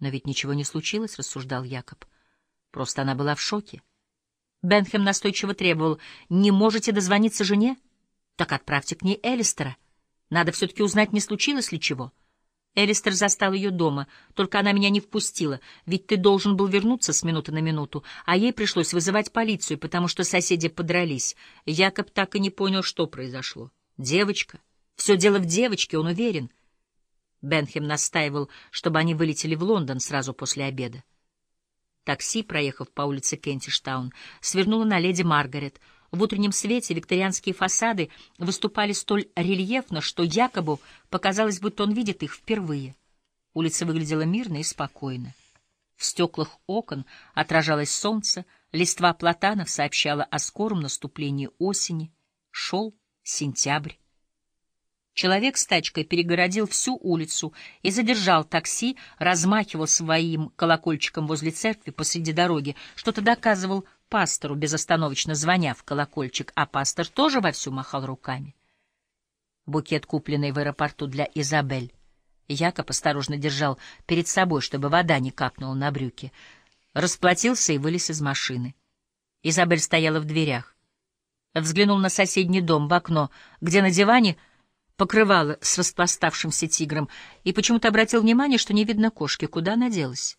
Но ведь ничего не случилось, рассуждал Якоб. Просто она была в шоке. Бенхем настойчиво требовал, не можете дозвониться жене? Так отправьте к ней Элистера. Надо все-таки узнать, не случилось ли чего. Элистер застал ее дома, только она меня не впустила, ведь ты должен был вернуться с минуты на минуту, а ей пришлось вызывать полицию, потому что соседи подрались. Якоб так и не понял, что произошло. Девочка. Все дело в девочке, он уверен. Бенхем настаивал, чтобы они вылетели в Лондон сразу после обеда. Такси, проехав по улице Кентиштаун, свернуло на леди Маргарет. В утреннем свете викторианские фасады выступали столь рельефно, что Якобу показалось, будто он видит их впервые. Улица выглядела мирно и спокойно. В стеклах окон отражалось солнце, листва платанов сообщала о скором наступлении осени. Шел сентябрь. Человек с тачкой перегородил всю улицу и задержал такси, размахивал своим колокольчиком возле церкви посреди дороги, что-то доказывал пастору, безостановочно звоня в колокольчик, а пастор тоже вовсю махал руками. Букет, купленный в аэропорту для Изабель, Якоб осторожно держал перед собой, чтобы вода не капнула на брюки, расплатился и вылез из машины. Изабель стояла в дверях. Взглянул на соседний дом в окно, где на диване — покрывало с распластавшимся тигром, и почему-то обратил внимание, что не видно кошки, куда она делась.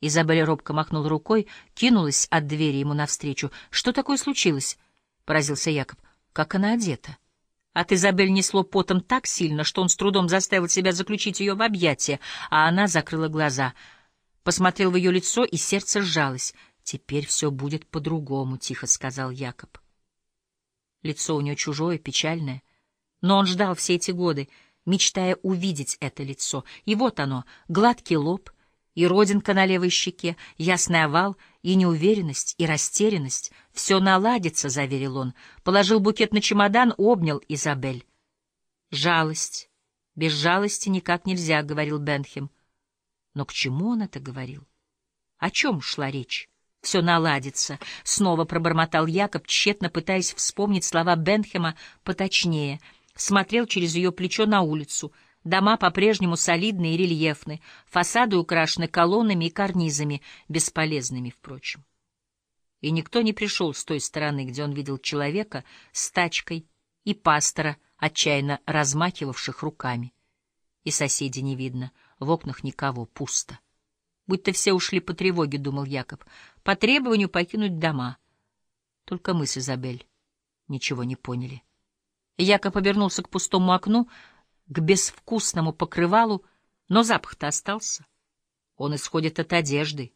Изабель робко махнула рукой, кинулась от двери ему навстречу. — Что такое случилось? — поразился Якоб. — Как она одета? От Изабель несло потом так сильно, что он с трудом заставил себя заключить ее в объятия, а она закрыла глаза. Посмотрел в ее лицо, и сердце сжалось. — Теперь все будет по-другому, — тихо сказал Якоб. Лицо у нее чужое, печальное. Но он ждал все эти годы, мечтая увидеть это лицо. И вот оно, гладкий лоб, и родинка на левой щеке, ясный овал, и неуверенность, и растерянность. «Все наладится», — заверил он. Положил букет на чемодан, обнял Изабель. «Жалость. Без жалости никак нельзя», — говорил Бенхем. Но к чему он это говорил? О чем шла речь? «Все наладится», — снова пробормотал Якоб, тщетно пытаясь вспомнить слова Бенхема поточнее — смотрел через ее плечо на улицу. Дома по-прежнему солидные и рельефны, фасады украшены колоннами и карнизами, бесполезными, впрочем. И никто не пришел с той стороны, где он видел человека с тачкой и пастора, отчаянно размахивавших руками. И соседей не видно, в окнах никого, пусто. Будь-то все ушли по тревоге, — думал Яков, — по требованию покинуть дома. Только мы с Изабель ничего не поняли. Якоб обернулся к пустому окну, к безвкусному покрывалу, но запах-то остался. Он исходит от одежды,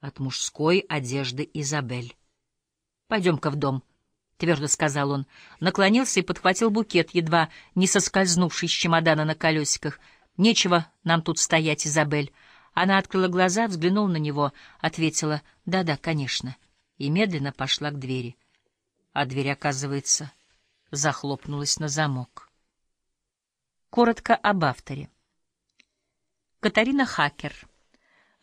от мужской одежды Изабель. — Пойдем-ка в дом, — твердо сказал он, наклонился и подхватил букет, едва не соскользнувший с чемодана на колесиках. — Нечего нам тут стоять, Изабель. Она открыла глаза, взглянула на него, ответила «Да-да, конечно», и медленно пошла к двери. А дверь, оказывается, захлопнулась на замок. Коротко об авторе. Катарина Хакер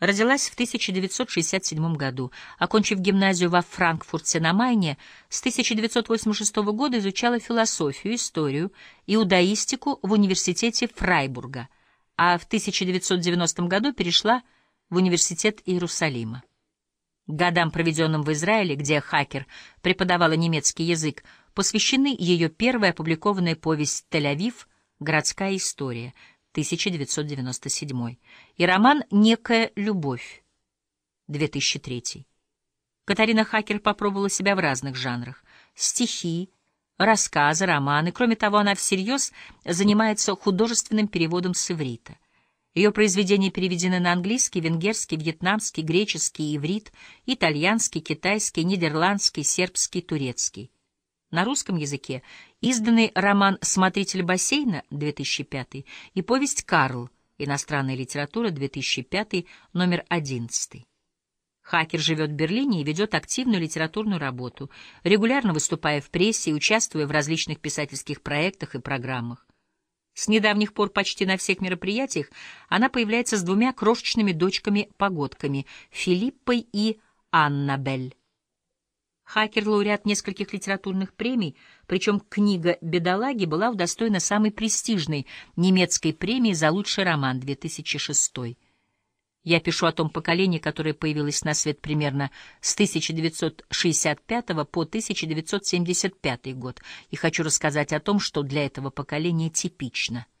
родилась в 1967 году. Окончив гимназию во Франкфурте на Майне, с 1986 года изучала философию, историю, иудаистику в университете Фрайбурга, а в 1990 году перешла в университет Иерусалима. Годам, проведенным в Израиле, где Хакер преподавала немецкий язык, посвящены ее первая опубликованная повесть «Тель-Авив. Городская история» 1997 и роман «Некая любовь» 2003. Катарина Хакер попробовала себя в разных жанрах. Стихи, рассказы, романы. Кроме того, она всерьез занимается художественным переводом с иврита. Ее произведения переведены на английский, венгерский, вьетнамский, греческий, иврит, итальянский, китайский, нидерландский, сербский, турецкий на русском языке изданный роман «Смотритель бассейна» 2005 и повесть «Карл. Иностранная литература» 2005, номер 11. Хакер живет в Берлине и ведет активную литературную работу, регулярно выступая в прессе и участвуя в различных писательских проектах и программах. С недавних пор почти на всех мероприятиях она появляется с двумя крошечными дочками-погодками — Филиппой и Аннабель. Хакер — лауреат нескольких литературных премий, причем книга «Бедолаги» была удостоена самой престижной немецкой премии за лучший роман 2006 Я пишу о том поколении, которое появилось на свет примерно с 1965 по 1975 год, и хочу рассказать о том, что для этого поколения типично —